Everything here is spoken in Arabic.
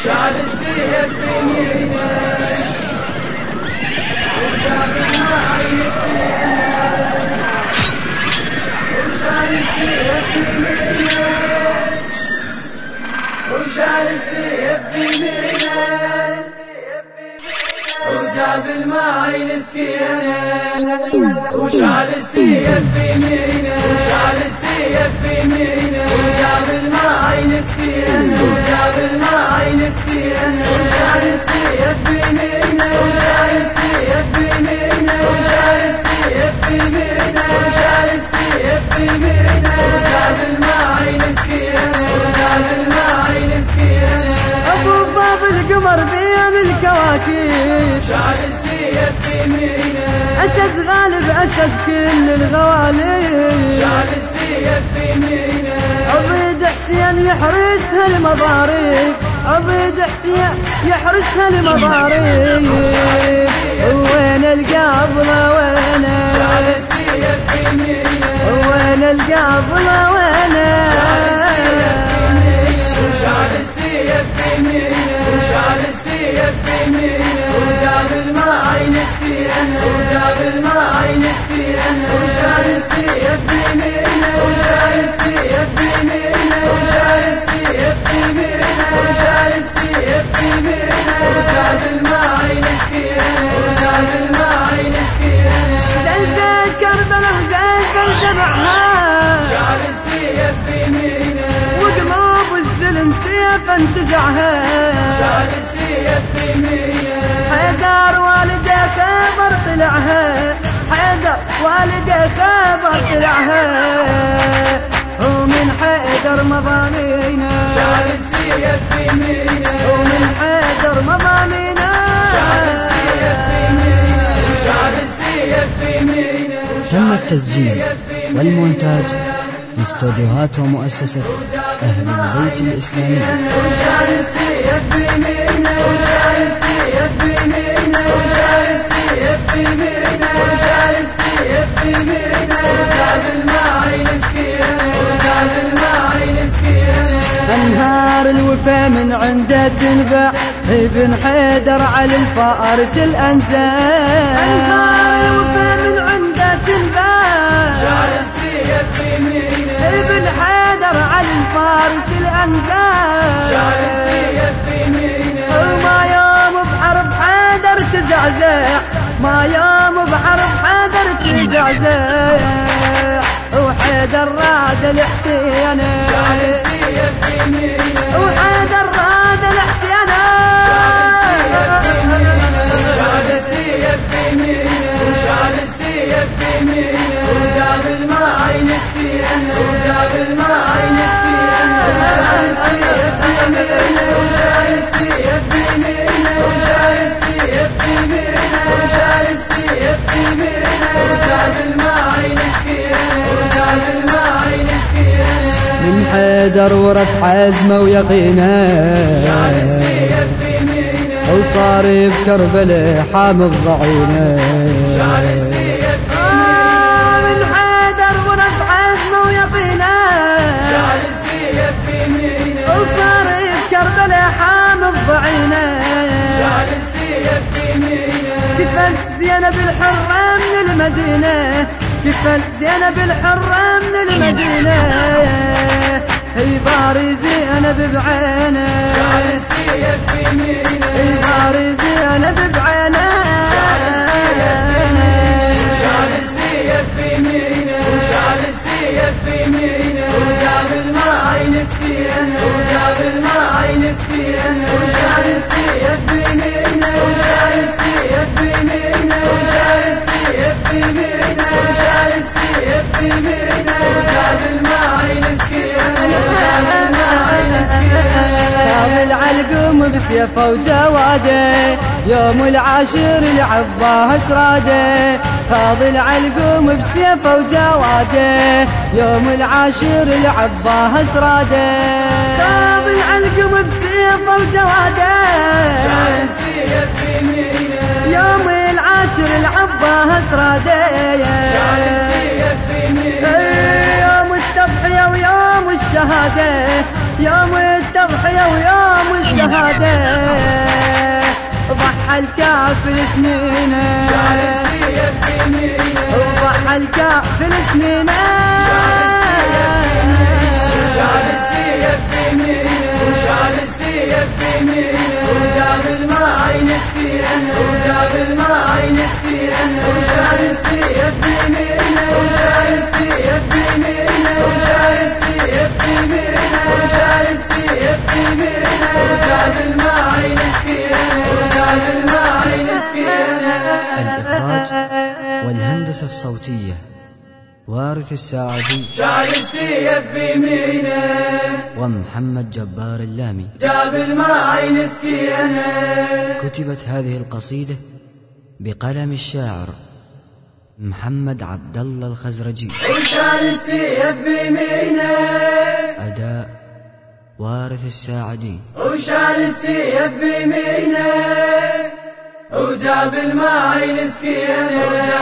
وشال السيف بيمينه الكواكب شال السيف بيمينه أسد غالب اشد كل الغواليب. شال السيف بيمينه عضيد حسين يحرس هالمضارب عضيد حسين يحرس هالمضارب وين القابلة وين شال السيف بيمينه وين القابلة وين وشال السيف بيمينه وشال السيف بيمينه وجاب المعين سكينه وجاب المعين سكينه وشال السيف بيمينه وشال السيف بيمينه وشال السيف بيمينه وشال السيف بيمينه وجاب المعين سكينه وجاب المعين سكينه زلزال كربلاء وزلزال جمعها شال السيف بيمينه وقلوب الزلم سيف انتزعها. والده خبر طلعها. ومن حيدر مضامينا شال السيف بيمينه ومن حيدر بيمينه شال السيف بيمينه تم التسجيل والمونتاج في استوديوهات ومؤسسة أهل البيت الإسلامي. وشال السيف بيمينه من عنده تنبع ابن حيدر على الفارس الانزال انهار الوفا من عنده تنبع. شال السيف بيمينه ابن حيدر على الفارس الانزال شال السيف بيمينه وما يوم بحرب حيدر تزعزع ما يوم بحرب حيدر تزعزع. وحيدر راد الحسين. من حيدر ورث عزمه ويقينه. وصار بكربلاء حامض ضعينه. وصار بكربلاء حامض ضعينه شال السيف بيمينه كفل زينب الحرة من المدينة. كفل زينب الحرة من المدينة. هي باري زينب بعينه شال السيف بيمينه هي باري زينب بعينه شال السيف بيمينه وشال السيف بيمينه وجاب سكينه بسيفه وجواده يوم العاشر العباه اسراده فاضل علقم بسيفه وجواده يوم العاشر العباه اسراده السيف بيمينه يوم العاشر العباه اسراده يوم التضحية ويوم الشهادة. يوم التضحية ويوم الشهادة. ضحى الكافر سنينة. وضحى الكافر سنينة. شال ينسكينه الإخراج والهندسة الصوتية وارث الساعدي. شال السيف بيمينه ومحمد جبار اللامي. جاب الماء ينسكينه كتبت هذه القصيدة بقلم الشاعر محمد عبد الله الخزرجي. وشال السيف بيمينه أداء وارث الساعدي وشال السيف بيمينه وجاب الماء ينسكينه